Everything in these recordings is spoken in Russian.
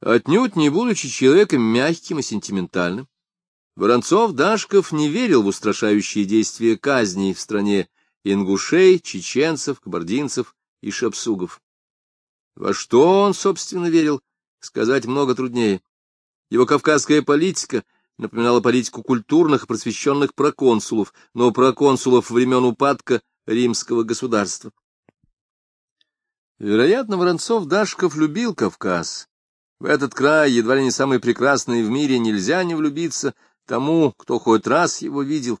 Отнюдь не будучи человеком мягким и сентиментальным, Воронцов-Дашков не верил в устрашающие действия казней в стране ингушей, чеченцев, кабардинцев и шапсугов. Во что он, собственно, верил, сказать много труднее. Его кавказская политика напоминала политику культурных и просвещенных проконсулов, но проконсулов времен упадка римского государства. Вероятно, Воронцов-Дашков любил Кавказ. В этот край, едва ли не самый прекрасный в мире, нельзя не влюбиться тому, кто хоть раз его видел.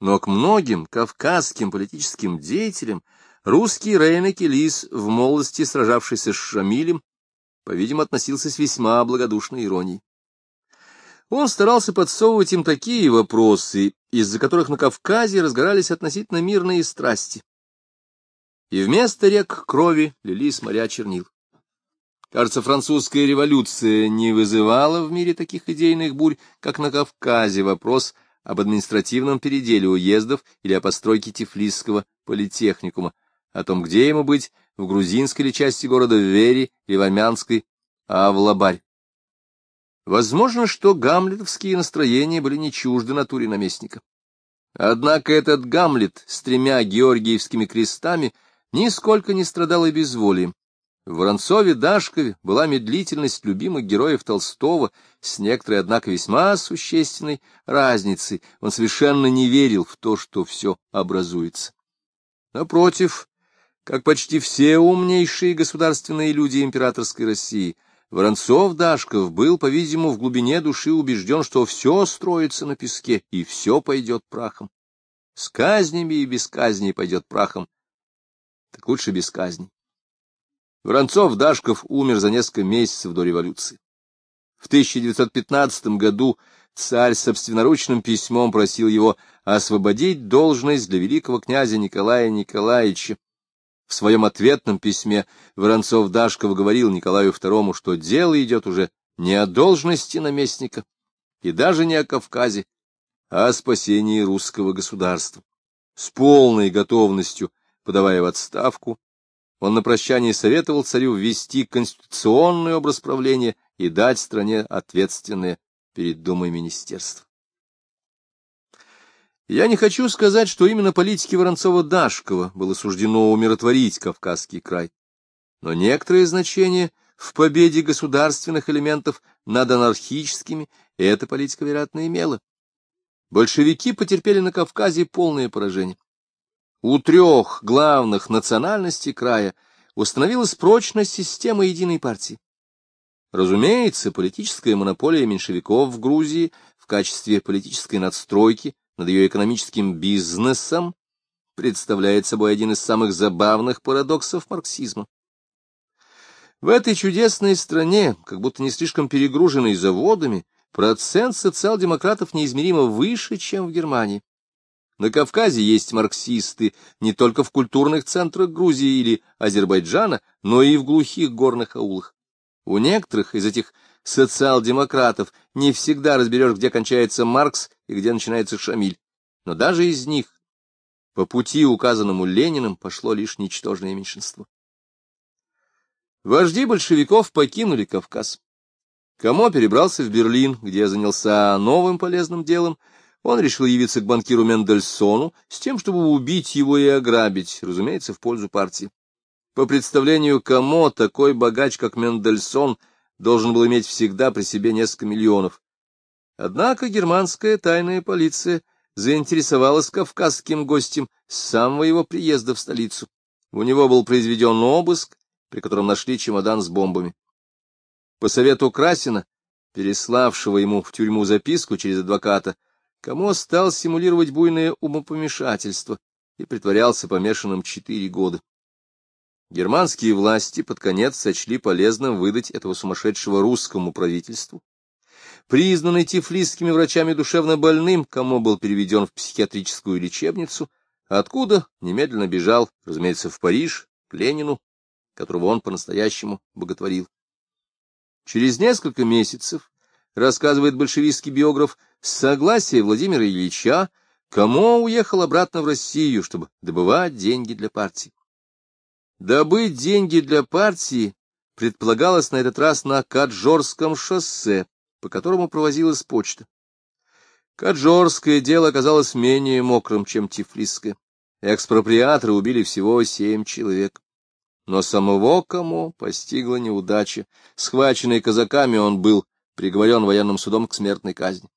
Но к многим кавказским политическим деятелям русский Рейна Келис, в молодости сражавшийся с Шамилем, по-видимому, относился с весьма благодушной иронией. Он старался подсовывать им такие вопросы, из-за которых на Кавказе разгорались относительно мирные страсти и вместо рек крови лились моря чернил. Кажется, французская революция не вызывала в мире таких идейных бурь, как на Кавказе вопрос об административном переделе уездов или о постройке Тифлисского политехникума, о том, где ему быть, в грузинской ли части города Вери или в армянской, а в Лабарь. Возможно, что гамлетовские настроения были не чужды натуре наместника. Однако этот Гамлет с тремя георгиевскими крестами — нисколько не страдал и безволием. В Воронцове-Дашкове была медлительность любимых героев Толстого с некоторой, однако, весьма существенной разницей. Он совершенно не верил в то, что все образуется. Напротив, как почти все умнейшие государственные люди императорской России, Воронцов-Дашков был, по-видимому, в глубине души убежден, что все строится на песке, и все пойдет прахом. С казнями и без казней пойдет прахом так лучше без казни. Воронцов-Дашков умер за несколько месяцев до революции. В 1915 году царь собственноручным письмом просил его освободить должность для великого князя Николая Николаевича. В своем ответном письме Воронцов-Дашков говорил Николаю II, что дело идет уже не о должности наместника и даже не о Кавказе, а о спасении русского государства. С полной готовностью подавая в отставку, он на прощание советовал царю ввести конституционный образ правления и дать стране ответственное перед Думой министерств. Я не хочу сказать, что именно политике Воронцова-Дашкова было суждено умиротворить Кавказский край, но некоторое значение в победе государственных элементов над анархическими эта политика, вероятно, имела. Большевики потерпели на Кавказе полное поражение. У трех главных национальностей края установилась прочная система единой партии. Разумеется, политическая монополия меньшевиков в Грузии в качестве политической надстройки над ее экономическим бизнесом представляет собой один из самых забавных парадоксов марксизма. В этой чудесной стране, как будто не слишком перегруженной заводами, процент социал-демократов неизмеримо выше, чем в Германии. На Кавказе есть марксисты не только в культурных центрах Грузии или Азербайджана, но и в глухих горных аулах. У некоторых из этих социал-демократов не всегда разберешь, где кончается Маркс и где начинается Шамиль. Но даже из них по пути, указанному Лениным, пошло лишь ничтожное меньшинство. Вожди большевиков покинули Кавказ. Камо перебрался в Берлин, где занялся новым полезным делом — он решил явиться к банкиру Мендельсону с тем, чтобы убить его и ограбить, разумеется, в пользу партии. По представлению Камо, такой богач, как Мендельсон, должен был иметь всегда при себе несколько миллионов. Однако германская тайная полиция заинтересовалась кавказским гостем с самого его приезда в столицу. У него был произведен обыск, при котором нашли чемодан с бомбами. По совету Красина, переславшего ему в тюрьму записку через адвоката, Камо стал симулировать буйное умопомешательство и притворялся помешанным четыре года. Германские власти под конец сочли полезным выдать этого сумасшедшего русскому правительству. Признанный тифлисскими врачами душевно больным, Камо был переведен в психиатрическую лечебницу, откуда немедленно бежал, разумеется, в Париж, к Ленину, которого он по-настоящему боготворил. Через несколько месяцев рассказывает большевистский биограф, с согласия Владимира Ильича Камо уехал обратно в Россию, чтобы добывать деньги для партии. Добыть деньги для партии предполагалось на этот раз на Каджорском шоссе, по которому провозилась почта. Каджорское дело оказалось менее мокрым, чем Тифлисское. Экспроприаторы убили всего семь человек. Но самого кому постигла неудача. Схваченный казаками он был приговорен военным судом к смертной казни.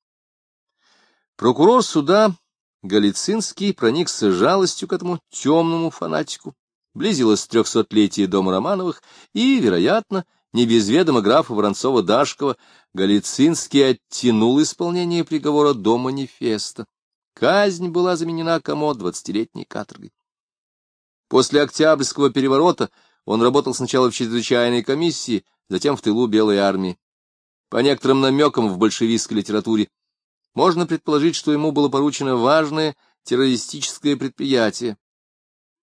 Прокурор суда Галицинский проникся жалостью к этому темному фанатику. Близилось трехсотлетие дома Романовых, и, вероятно, не без ведома графа Воронцова-Дашкова, Галицинский оттянул исполнение приговора до манифеста. Казнь была заменена комод двадцатилетней каторгой. После Октябрьского переворота он работал сначала в чрезвычайной комиссии, затем в тылу Белой армии. По некоторым намекам в большевистской литературе можно предположить, что ему было поручено важное террористическое предприятие.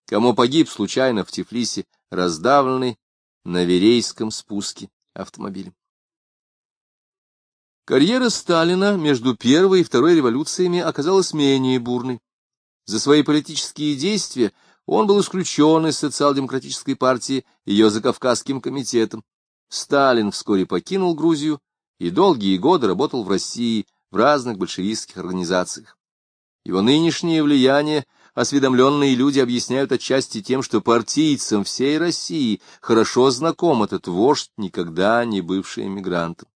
Кому погиб случайно в Тифлисе, раздавленный на Верейском спуске автомобилем. Карьера Сталина между первой и второй революциями оказалась менее бурной. За свои политические действия он был исключен из социал-демократической партии ее закавказским комитетом. Сталин вскоре покинул Грузию и долгие годы работал в России в разных большевистских организациях. Его нынешнее влияние осведомленные люди объясняют отчасти тем, что партийцам всей России хорошо знаком этот вождь, никогда не бывший эмигрантом.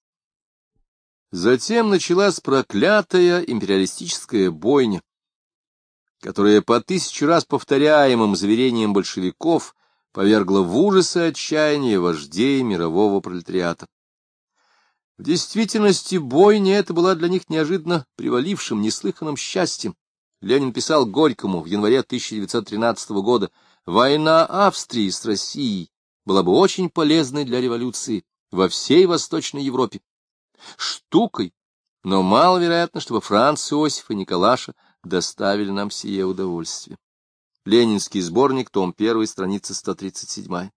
Затем началась проклятая империалистическая бойня, которая по тысячу раз повторяемым заверениям большевиков повергла в ужасы и отчаяние вождей мирового пролетариата. В действительности бойня эта была для них неожиданно привалившим, неслыханным счастьем. Ленин писал Горькому в январе 1913 года, «Война Австрии с Россией была бы очень полезной для революции во всей Восточной Европе штукой, но маловероятно, чтобы Франц Иосиф и Николаша доставили нам сие удовольствие. Ленинский сборник, том 1, страница 137.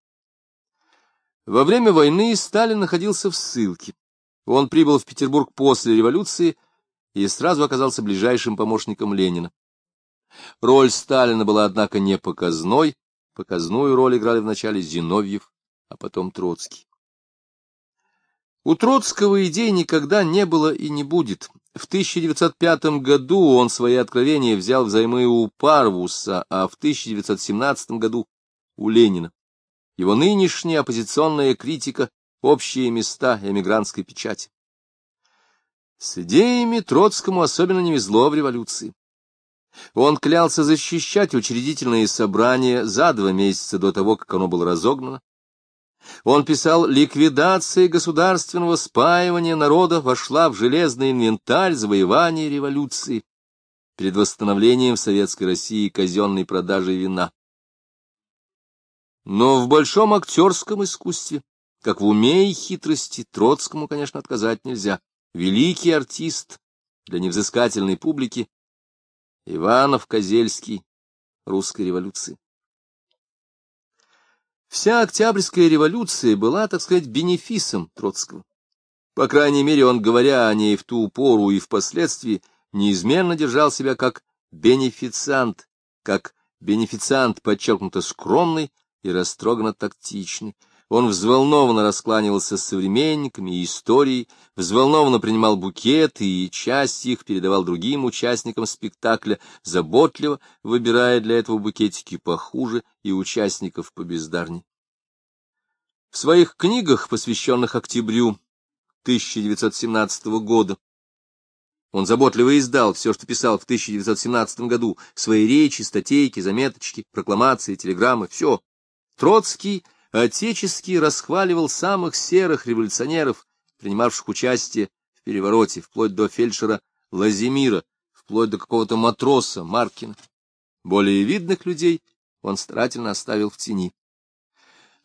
Во время войны Сталин находился в ссылке. Он прибыл в Петербург после революции и сразу оказался ближайшим помощником Ленина. Роль Сталина была, однако, не показной. Показную роль играли вначале Зиновьев, а потом Троцкий. У Троцкого идей никогда не было и не будет. В 1905 году он свои откровения взял взаймы у Парвуса, а в 1917 году у Ленина. Его нынешняя оппозиционная критика — общие места эмигрантской печати. С идеями Троцкому особенно не везло в революции. Он клялся защищать учредительные собрания за два месяца до того, как оно было разогнано. Он писал, ликвидация государственного спаивания народа вошла в железный инвентарь завоевания революции перед восстановлением в Советской России казенной продажи вина. Но в большом актерском искусстве, как в уме и хитрости, Троцкому, конечно, отказать нельзя. Великий артист для невзыскательной публики Иванов Козельский русской революции. Вся Октябрьская революция была, так сказать, бенефисом Троцкого. По крайней мере, он, говоря о ней в ту пору и впоследствии, неизменно держал себя как бенефициант, как бенефициант подчеркнуто скромный и растроганно тактичный. Он взволнованно раскланивался с современниками и историей, взволнованно принимал букеты и часть их передавал другим участникам спектакля, заботливо выбирая для этого букетики похуже и участников побездарней. В своих книгах, посвященных октябрю 1917 года, он заботливо издал все, что писал в 1917 году, свои речи, статейки, заметочки, прокламации, телеграммы, все. Троцкий отечески расхваливал самых серых революционеров, принимавших участие в перевороте, вплоть до фельдшера Лазимира, вплоть до какого-то матроса Маркина. Более видных людей он старательно оставил в тени.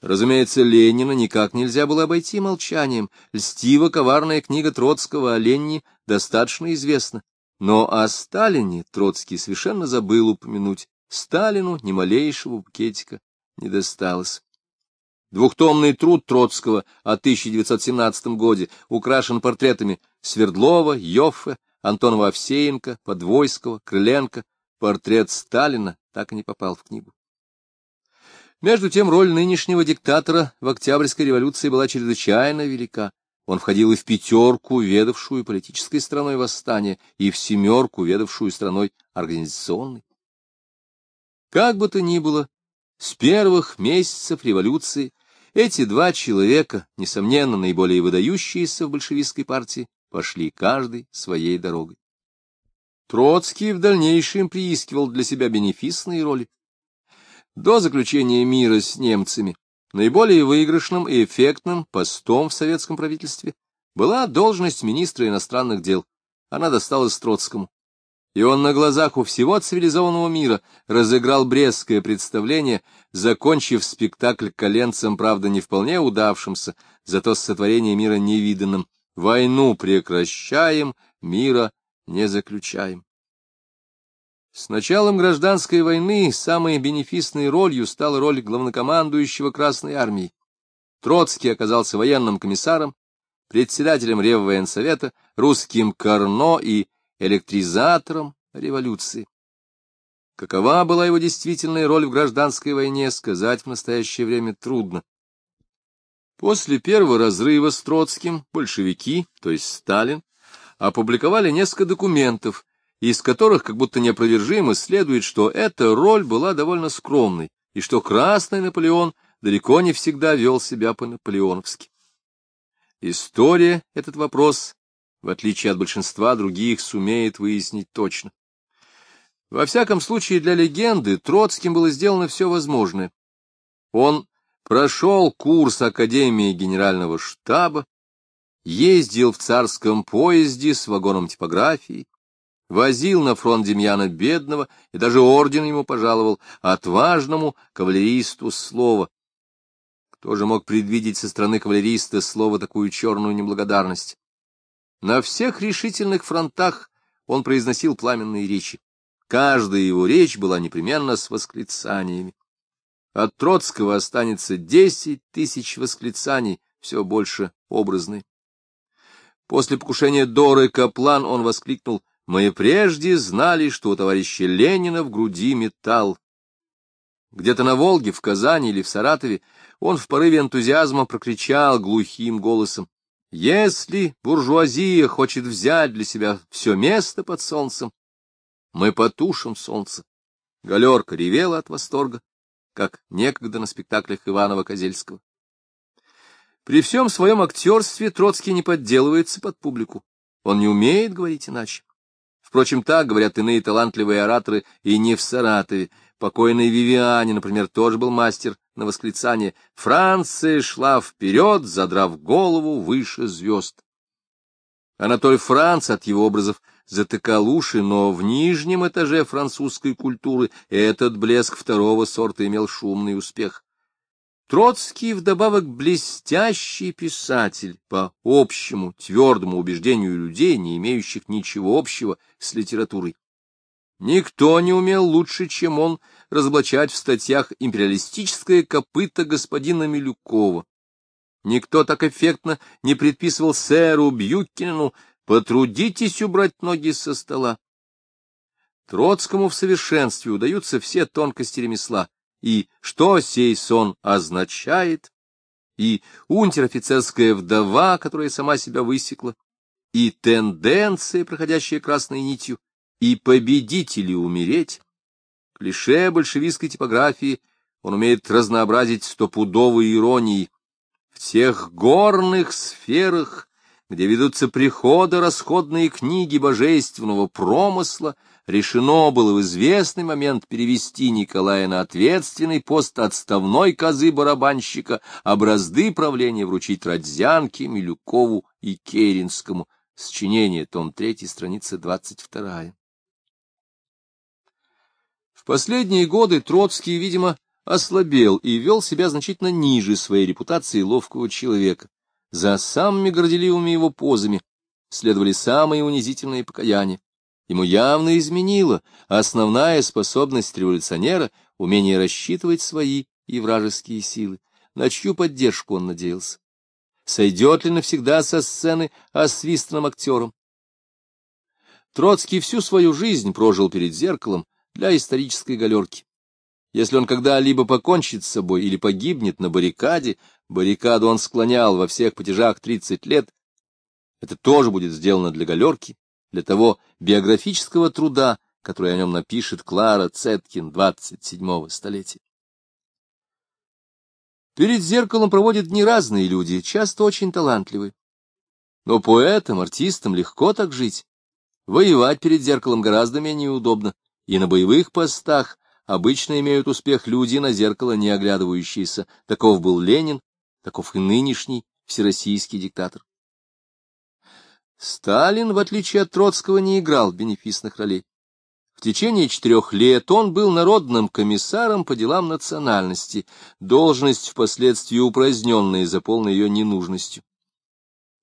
Разумеется, Ленина никак нельзя было обойти молчанием. Льстиво-коварная книга Троцкого о Ленине достаточно известна. Но о Сталине Троцкий совершенно забыл упомянуть. Сталину ни малейшего букетика не досталось. Двухтомный труд Троцкого о 1917 годе украшен портретами Свердлова, Йоффе, Антонова Овсеенко, Подвойского, Крыленко. Портрет Сталина так и не попал в книгу. Между тем роль нынешнего диктатора в Октябрьской революции была чрезвычайно велика. Он входил и в пятерку, ведавшую политической страной восстания, и в семерку, ведавшую страной организационной. Как бы то ни было, с первых месяцев революции эти два человека, несомненно, наиболее выдающиеся в большевистской партии, пошли каждый своей дорогой. Троцкий в дальнейшем приискивал для себя бенефисные роли. До заключения мира с немцами наиболее выигрышным и эффектным постом в советском правительстве была должность министра иностранных дел. Она досталась Троцкому. И он на глазах у всего цивилизованного мира разыграл брестское представление, закончив спектакль коленцем, правда, не вполне удавшимся, зато с сотворением мира невиданным. Войну прекращаем, мира не заключаем. С началом гражданской войны самой бенефисной ролью стала роль главнокомандующего Красной армии. Троцкий оказался военным комиссаром, председателем Реввоенсовета, русским Карно и электризатором революции. Какова была его действительная роль в гражданской войне, сказать в настоящее время трудно. После первого разрыва с Троцким большевики, то есть Сталин, опубликовали несколько документов, из которых как будто неопровержимо следует, что эта роль была довольно скромной, и что Красный Наполеон далеко не всегда вел себя по-наполеоновски. История этот вопрос в отличие от большинства других, сумеет выяснить точно. Во всяком случае, для легенды Троцким было сделано все возможное. Он прошел курс Академии Генерального штаба, ездил в царском поезде с вагоном типографии, возил на фронт Демьяна Бедного и даже орден ему пожаловал, отважному кавалеристу слова. Кто же мог предвидеть со стороны кавалериста слова такую черную неблагодарность? На всех решительных фронтах он произносил пламенные речи. Каждая его речь была непременно с восклицаниями. От Троцкого останется десять тысяч восклицаний, все больше образные. После покушения Доры Каплан он воскликнул «Мы прежде знали, что у товарища Ленина в груди металл». Где-то на Волге, в Казани или в Саратове он в порыве энтузиазма прокричал глухим голосом если буржуазия хочет взять для себя все место под солнцем, мы потушим солнце. Галерка ревела от восторга, как некогда на спектаклях Иванова-Козельского. При всем своем актерстве Троцкий не подделывается под публику. Он не умеет говорить иначе. Впрочем, так говорят иные талантливые ораторы и не в Саратове. Покойный Вивиане, например, тоже был мастер на восклицание «Франция шла вперед, задрав голову выше звезд». Анатоль Франц от его образов затыкал уши, но в нижнем этаже французской культуры этот блеск второго сорта имел шумный успех. Троцкий вдобавок блестящий писатель по общему твердому убеждению людей, не имеющих ничего общего с литературой. Никто не умел лучше, чем он, разоблачать в статьях империалистическое копыто господина Милюкова. Никто так эффектно не предписывал сэру Бьюкинену «потрудитесь убрать ноги со стола». Троцкому в совершенстве удаются все тонкости ремесла, и что сей сон означает, и унтер-офицерская вдова, которая сама себя высекла, и тенденция, проходящая красной нитью, и победители умереть. Клише большевистской типографии он умеет разнообразить стопудовой иронией. В тех горных сферах, где ведутся приходы, расходные книги божественного промысла, решено было в известный момент перевести Николая на ответственный пост отставной козы барабанщика, а правления вручить Родзянке, Милюкову и Керенскому. Сочинение, том 3, страница 22. Последние годы Троцкий, видимо, ослабел и вел себя значительно ниже своей репутации ловкого человека. За самыми горделивыми его позами следовали самые унизительные покаяния. Ему явно изменила основная способность революционера — умение рассчитывать свои и вражеские силы, на чью поддержку он надеялся. Сойдет ли навсегда со сцены освистанным актером? Троцкий всю свою жизнь прожил перед зеркалом, для исторической галерки. Если он когда-либо покончит с собой или погибнет на баррикаде, баррикаду он склонял во всех потяжах 30 лет, это тоже будет сделано для галерки, для того биографического труда, который о нем напишет Клара Цеткин 27-го столетия. Перед зеркалом проводят дни разные люди, часто очень талантливые. Но поэтам, артистам легко так жить. Воевать перед зеркалом гораздо менее удобно, и на боевых постах обычно имеют успех люди на зеркало не оглядывающиеся. Таков был Ленин, таков и нынешний всероссийский диктатор. Сталин, в отличие от Троцкого, не играл бенефисных ролей. В течение четырех лет он был народным комиссаром по делам национальности, должность впоследствии упраздненная за полной ее ненужностью.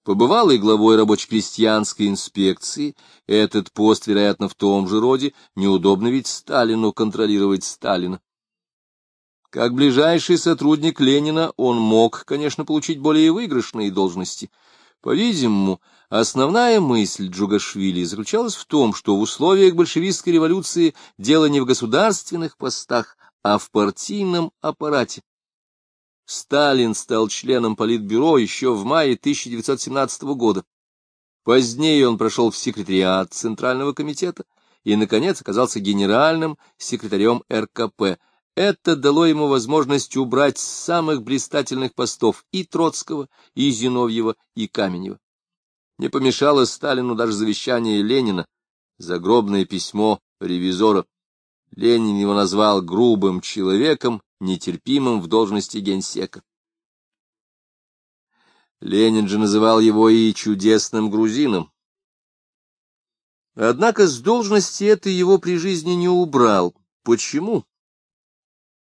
Побывал и главой рабоче-крестьянской инспекции, этот пост, вероятно, в том же роде, неудобно ведь Сталину контролировать Сталина. Как ближайший сотрудник Ленина он мог, конечно, получить более выигрышные должности — по-видимому, основная мысль Джугашвили заключалась в том, что в условиях большевистской революции дело не в государственных постах, а в партийном аппарате. Сталин стал членом Политбюро еще в мае 1917 года. Позднее он прошел в секретариат Центрального комитета и, наконец, оказался генеральным секретарем РКП. Это дало ему возможность убрать с самых блистательных постов и Троцкого, и Зиновьева, и Каменева. Не помешало Сталину даже завещание Ленина, загробное письмо ревизора. Ленин его назвал грубым человеком, нетерпимым в должности генсека. Ленин же называл его и чудесным грузином. Однако с должности это его при жизни не убрал. Почему?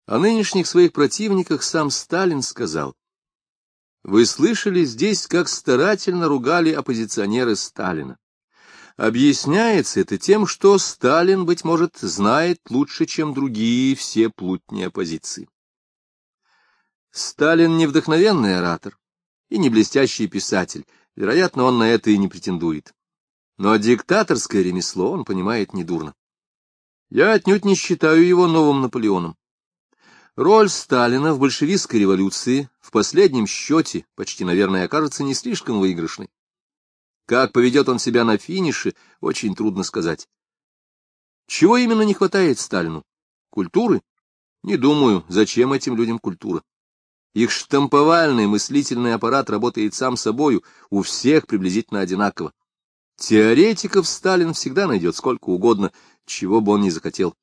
О нынешних своих противниках сам Сталин сказал. Вы слышали здесь, как старательно ругали оппозиционеры Сталина. Объясняется это тем, что Сталин, быть может, знает лучше, чем другие все плутни оппозиции. Сталин не вдохновенный оратор и не блестящий писатель, вероятно, он на это и не претендует. Но диктаторское ремесло он понимает недурно. Я отнюдь не считаю его новым Наполеоном. Роль Сталина в большевистской революции в последнем счете почти, наверное, окажется не слишком выигрышной. Как поведет он себя на финише, очень трудно сказать. Чего именно не хватает Сталину? Культуры? Не думаю, зачем этим людям культура. Их штамповальный мыслительный аппарат работает сам собою, у всех приблизительно одинаково. Теоретиков Сталин всегда найдет сколько угодно, чего бы он ни захотел.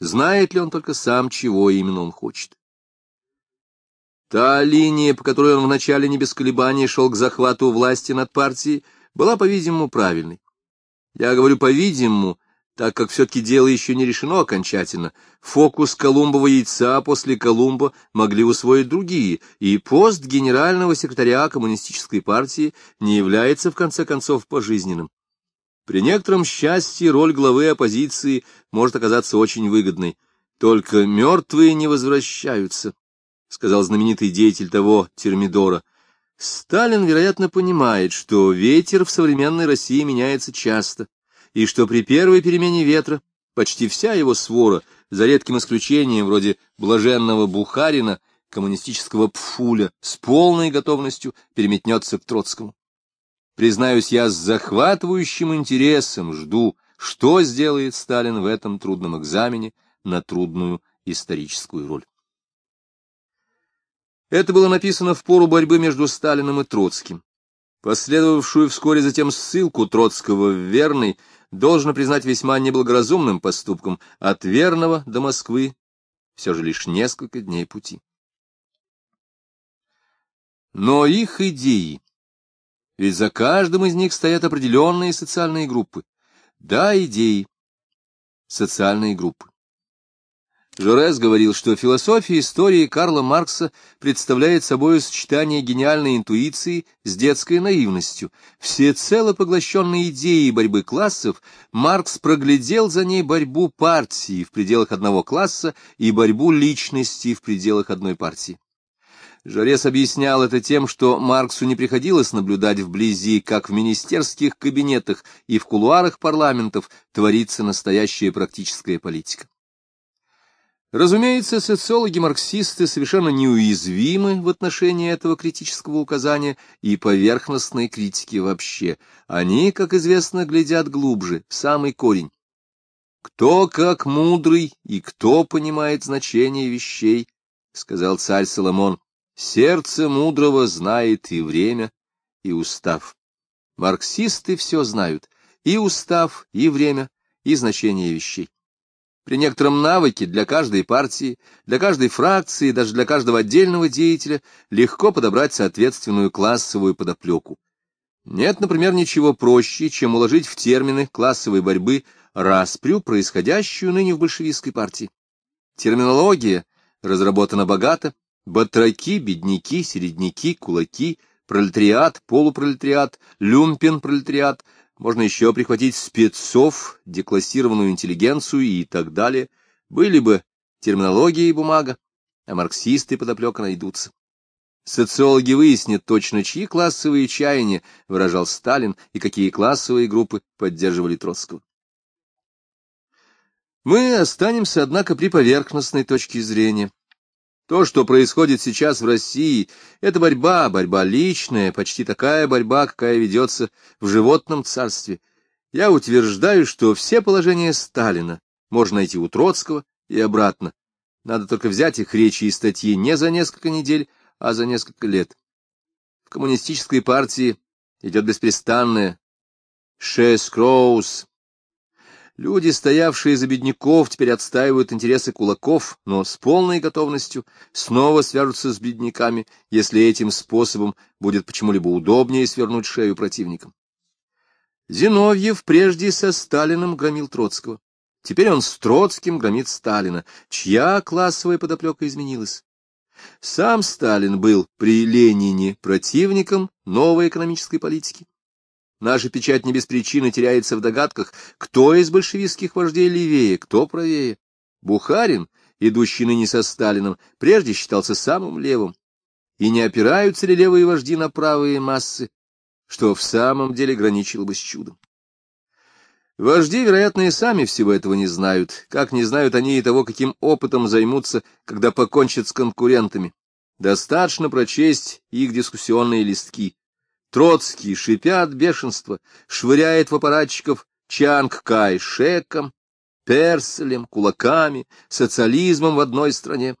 Знает ли он только сам, чего именно он хочет? Та линия, по которой он вначале не без колебаний шел к захвату власти над партией, была, по-видимому, правильной. Я говорю «по-видимому», так как все-таки дело еще не решено окончательно. Фокус Колумбова яйца после Колумба могли усвоить другие, и пост генерального секретаря коммунистической партии не является, в конце концов, пожизненным. При некотором счастье роль главы оппозиции может оказаться очень выгодной. Только мертвые не возвращаются, — сказал знаменитый деятель того Термидора. Сталин, вероятно, понимает, что ветер в современной России меняется часто, и что при первой перемене ветра почти вся его свора, за редким исключением вроде блаженного Бухарина, коммунистического Пфуля, с полной готовностью переметнется к Троцкому. Признаюсь, я с захватывающим интересом жду, что сделает Сталин в этом трудном экзамене на трудную историческую роль. Это было написано в пору борьбы между Сталиным и Троцким. Последовавшую вскоре затем ссылку Троцкого в Верный должно признать весьма неблагоразумным поступком от Верного до Москвы, все же лишь несколько дней пути. Но их идеи, ведь за каждым из них стоят определенные социальные группы. Да, идеи. Социальные группы. Жорес говорил, что философия истории Карла Маркса представляет собой сочетание гениальной интуиции с детской наивностью. Всецело поглощенной идеей борьбы классов, Маркс проглядел за ней борьбу партии в пределах одного класса и борьбу личности в пределах одной партии. Жарес объяснял это тем, что Марксу не приходилось наблюдать вблизи, как в министерских кабинетах и в кулуарах парламентов творится настоящая практическая политика. Разумеется, социологи-марксисты совершенно неуязвимы в отношении этого критического указания и поверхностной критики вообще. Они, как известно, глядят глубже, в самый корень. «Кто как мудрый и кто понимает значение вещей», — сказал царь Соломон, — «сердце мудрого знает и время, и устав». Марксисты все знают, и устав, и время, и значение вещей. При некотором навыке для каждой партии, для каждой фракции, даже для каждого отдельного деятеля легко подобрать соответственную классовую подоплеку. Нет, например, ничего проще, чем уложить в термины классовой борьбы распрю, происходящую ныне в большевистской партии. Терминология разработана богато, батраки, бедняки, середняки, кулаки, пролетариат, полупролетариат, люмпен-пролетариат — можно еще прихватить спецов, деклассированную интеллигенцию и так далее. Были бы терминология и бумага, а марксисты подоплека найдутся. Социологи выяснят точно, чьи классовые чаяния выражал Сталин и какие классовые группы поддерживали Троцкого. Мы останемся, однако, при поверхностной точке зрения. То, что происходит сейчас в России, это борьба, борьба личная, почти такая борьба, какая ведется в животном царстве. Я утверждаю, что все положения Сталина можно найти у Троцкого и обратно. Надо только взять их речи и статьи не за несколько недель, а за несколько лет. В коммунистической партии идет беспрестанное «шес кроус», Люди, стоявшие за бедняков, теперь отстаивают интересы кулаков, но с полной готовностью снова свяжутся с бедняками, если этим способом будет почему-либо удобнее свернуть шею противникам. Зиновьев прежде со Сталиным громил Троцкого. Теперь он с Троцким громит Сталина, чья классовая подоплека изменилась. Сам Сталин был при Ленине противником новой экономической политики. Наша печать не без причины теряется в догадках, кто из большевистских вождей левее, кто правее. Бухарин, идущий ныне со Сталином, прежде считался самым левым. И не опираются ли левые вожди на правые массы, что в самом деле граничило бы с чудом. Вожди, вероятно, и сами всего этого не знают, как не знают они и того, каким опытом займутся, когда покончат с конкурентами. Достаточно прочесть их дискуссионные листки. Троцкий, шипя от бешенства, швыряет в аппаратчиков Чанг-Кай шеком, перселем, кулаками, социализмом в одной стране.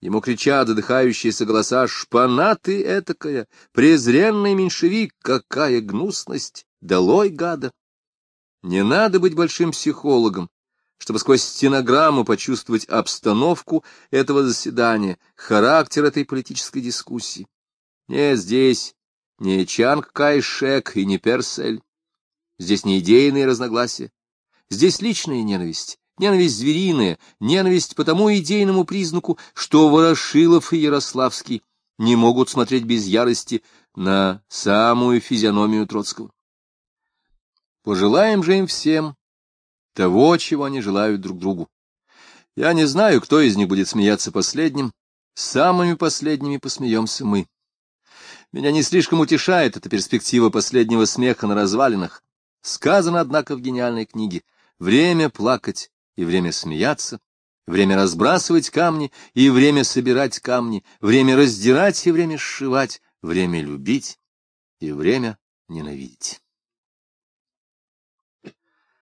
Ему кричат задыхающиеся голоса «Шпана ты этакая! Презренный меньшевик! Какая гнусность! Долой гада!» Не надо быть большим психологом, чтобы сквозь стенограмму почувствовать обстановку этого заседания, характер этой политической дискуссии. Не здесь не Чанг Кайшек и не Персель. Здесь не идейные разногласия. Здесь личная ненависть, ненависть звериная, ненависть по тому идейному признаку, что Ворошилов и Ярославский не могут смотреть без ярости на самую физиономию Троцкого. Пожелаем же им всем того, чего они желают друг другу. Я не знаю, кто из них будет смеяться последним, самыми последними посмеемся мы. Меня не слишком утешает эта перспектива последнего смеха на развалинах. Сказано, однако, в гениальной книге «Время плакать и время смеяться, время разбрасывать камни и время собирать камни, время раздирать и время сшивать, время любить и время ненавидеть».